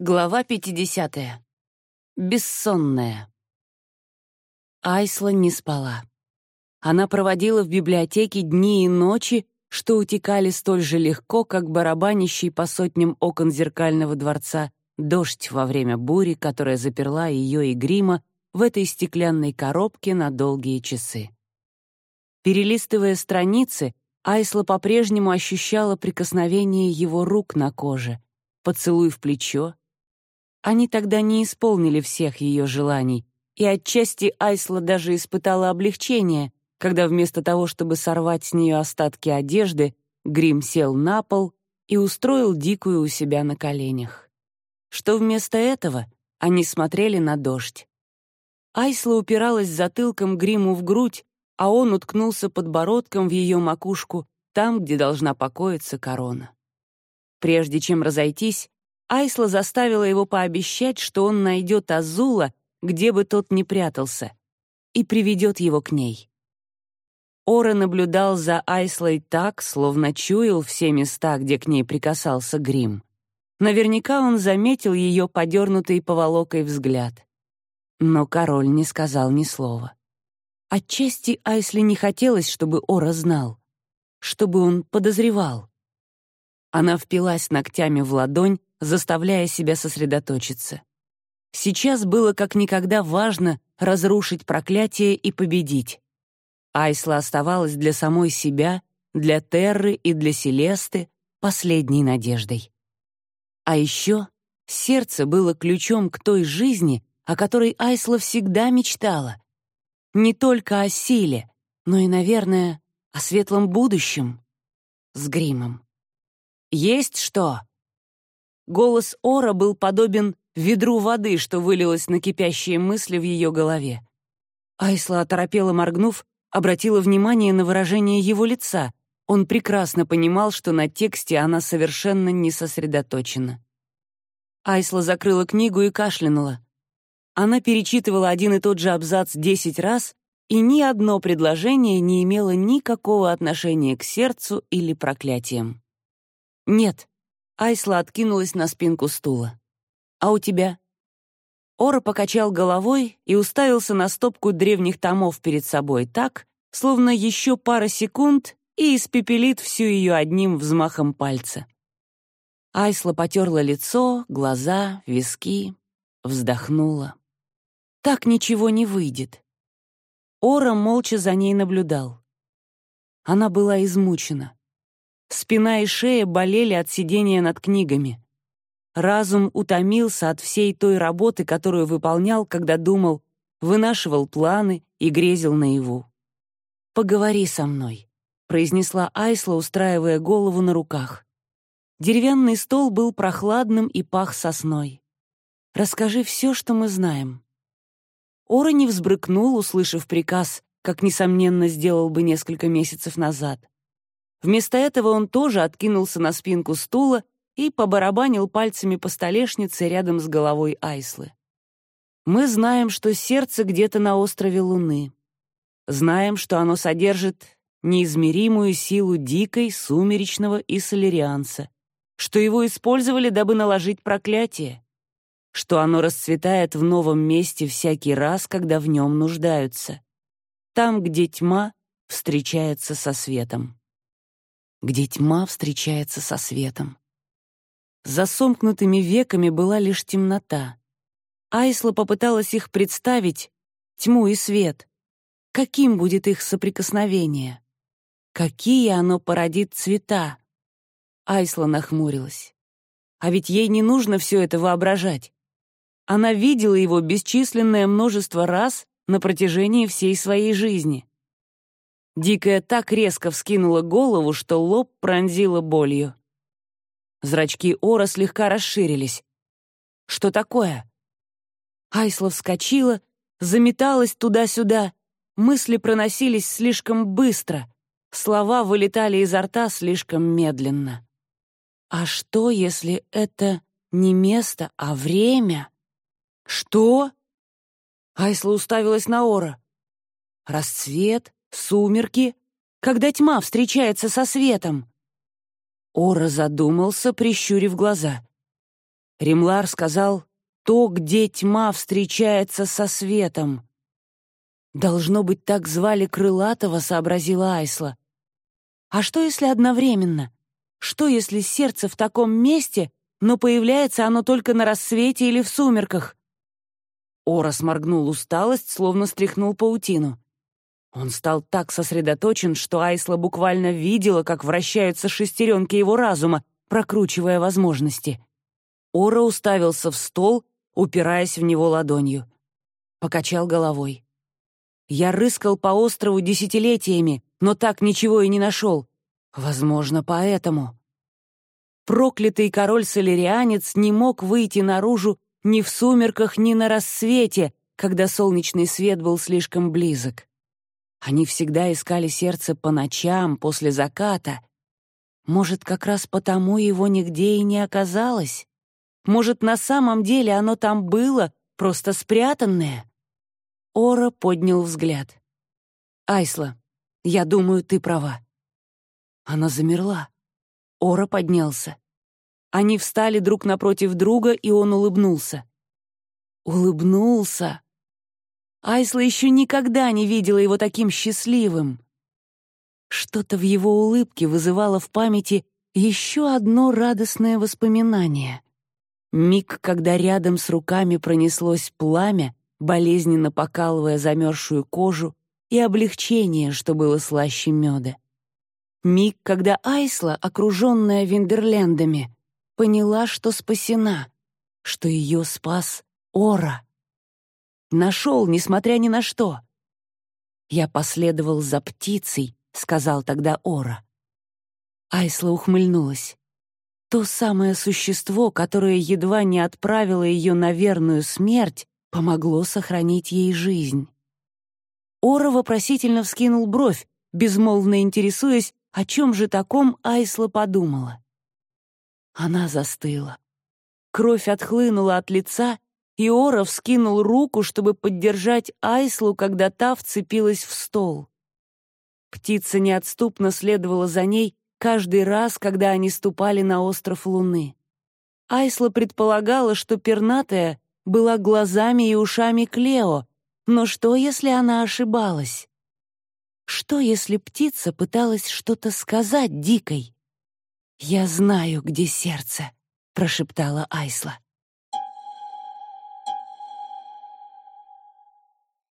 Глава 50. Бессонная. Айсла не спала. Она проводила в библиотеке дни и ночи, что утекали столь же легко, как барабанящий по сотням окон зеркального дворца дождь во время бури, которая заперла ее и грима в этой стеклянной коробке на долгие часы. Перелистывая страницы, Айсла по-прежнему ощущала прикосновение его рук на коже, поцелуй в плечо, они тогда не исполнили всех ее желаний, и отчасти Айсла даже испытала облегчение, когда вместо того, чтобы сорвать с нее остатки одежды, Грим сел на пол и устроил дикую у себя на коленях. Что вместо этого они смотрели на дождь. Айсла упиралась затылком Гриму в грудь, а он уткнулся подбородком в ее макушку, там, где должна покоиться корона. Прежде чем разойтись, Айсла заставила его пообещать, что он найдет Азула, где бы тот ни прятался, и приведет его к ней. Ора наблюдал за Айслой так, словно чуял все места, где к ней прикасался грим. Наверняка он заметил ее подернутый поволокой взгляд. Но король не сказал ни слова. Отчасти Айсли не хотелось, чтобы Ора знал, чтобы он подозревал. Она впилась ногтями в ладонь, заставляя себя сосредоточиться. Сейчас было как никогда важно разрушить проклятие и победить. Айсла оставалась для самой себя, для Терры и для Селесты последней надеждой. А еще сердце было ключом к той жизни, о которой Айсла всегда мечтала. Не только о силе, но и, наверное, о светлом будущем с гримом. «Есть что?» Голос Ора был подобен ведру воды, что вылилось на кипящие мысли в ее голове. Айсла, оторопела моргнув, обратила внимание на выражение его лица. Он прекрасно понимал, что на тексте она совершенно не сосредоточена. Айсла закрыла книгу и кашлянула. Она перечитывала один и тот же абзац десять раз, и ни одно предложение не имело никакого отношения к сердцу или проклятиям. «Нет», Айсла откинулась на спинку стула. «А у тебя?» Ора покачал головой и уставился на стопку древних томов перед собой так, словно еще пара секунд и испепелит всю ее одним взмахом пальца. Айсла потерла лицо, глаза, виски, вздохнула. Так ничего не выйдет. Ора молча за ней наблюдал. Она была измучена. Спина и шея болели от сидения над книгами. Разум утомился от всей той работы, которую выполнял, когда думал, вынашивал планы и грезил наяву. «Поговори со мной», — произнесла Айсла, устраивая голову на руках. Деревянный стол был прохладным и пах сосной. «Расскажи все, что мы знаем». Ора не взбрыкнул, услышав приказ, как, несомненно, сделал бы несколько месяцев назад. Вместо этого он тоже откинулся на спинку стула и побарабанил пальцами по столешнице рядом с головой Айслы. «Мы знаем, что сердце где-то на острове Луны. Знаем, что оно содержит неизмеримую силу дикой, сумеречного и солерианца, что его использовали, дабы наложить проклятие, что оно расцветает в новом месте всякий раз, когда в нем нуждаются, там, где тьма встречается со светом где тьма встречается со светом. За сомкнутыми веками была лишь темнота. Айсла попыталась их представить, тьму и свет. Каким будет их соприкосновение? Какие оно породит цвета? Айсла нахмурилась. А ведь ей не нужно все это воображать. Она видела его бесчисленное множество раз на протяжении всей своей жизни. Дикая так резко вскинула голову, что лоб пронзила болью. Зрачки Ора слегка расширились. «Что такое?» Айсла вскочила, заметалась туда-сюда. Мысли проносились слишком быстро. Слова вылетали изо рта слишком медленно. «А что, если это не место, а время?» «Что?» Айсла уставилась на Ора. «Расцвет, Сумерки, когда тьма встречается со светом. Ора задумался, прищурив глаза. Ремлар сказал «то, где тьма встречается со светом». «Должно быть, так звали Крылатого», — сообразила Айсла. «А что, если одновременно? Что, если сердце в таком месте, но появляется оно только на рассвете или в сумерках?» Ора сморгнул усталость, словно стряхнул паутину. Он стал так сосредоточен, что Айсла буквально видела, как вращаются шестеренки его разума, прокручивая возможности. Ора уставился в стол, упираясь в него ладонью. Покачал головой. «Я рыскал по острову десятилетиями, но так ничего и не нашел. Возможно, поэтому». Проклятый король-солярианец не мог выйти наружу ни в сумерках, ни на рассвете, когда солнечный свет был слишком близок. Они всегда искали сердце по ночам, после заката. Может, как раз потому его нигде и не оказалось? Может, на самом деле оно там было, просто спрятанное? Ора поднял взгляд. «Айсла, я думаю, ты права». Она замерла. Ора поднялся. Они встали друг напротив друга, и он улыбнулся. Улыбнулся. Айсла еще никогда не видела его таким счастливым. Что-то в его улыбке вызывало в памяти еще одно радостное воспоминание. Миг, когда рядом с руками пронеслось пламя, болезненно покалывая замерзшую кожу, и облегчение, что было слаще меда. Миг, когда Айсла, окруженная Виндерлендами, поняла, что спасена, что ее спас Ора. Нашел, несмотря ни на что. «Я последовал за птицей», — сказал тогда Ора. Айсла ухмыльнулась. То самое существо, которое едва не отправило ее на верную смерть, помогло сохранить ей жизнь. Ора вопросительно вскинул бровь, безмолвно интересуясь, о чем же таком Айсла подумала. Она застыла. Кровь отхлынула от лица, и Ора вскинул руку, чтобы поддержать Айслу, когда та вцепилась в стол. Птица неотступно следовала за ней каждый раз, когда они ступали на остров Луны. Айсла предполагала, что пернатая была глазами и ушами Клео, но что, если она ошибалась? Что, если птица пыталась что-то сказать дикой? «Я знаю, где сердце», — прошептала Айсла.